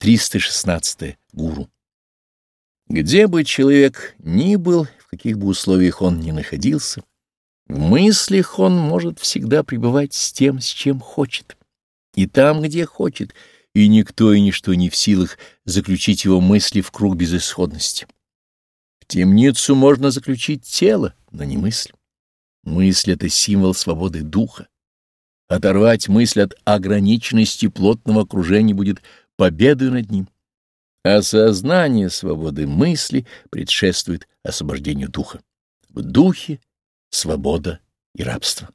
316. Гуру. Где бы человек ни был, в каких бы условиях он ни находился, в мыслях он может всегда пребывать с тем, с чем хочет, и там, где хочет, и никто и ничто не в силах заключить его мысли в круг безысходности. В темницу можно заключить тело, но не мысль. Мысль — это символ свободы духа. Оторвать мысль от ограниченности плотного окружения будет победой над ним. Осознание свободы мысли предшествует освобождению духа. В духе свобода и рабство.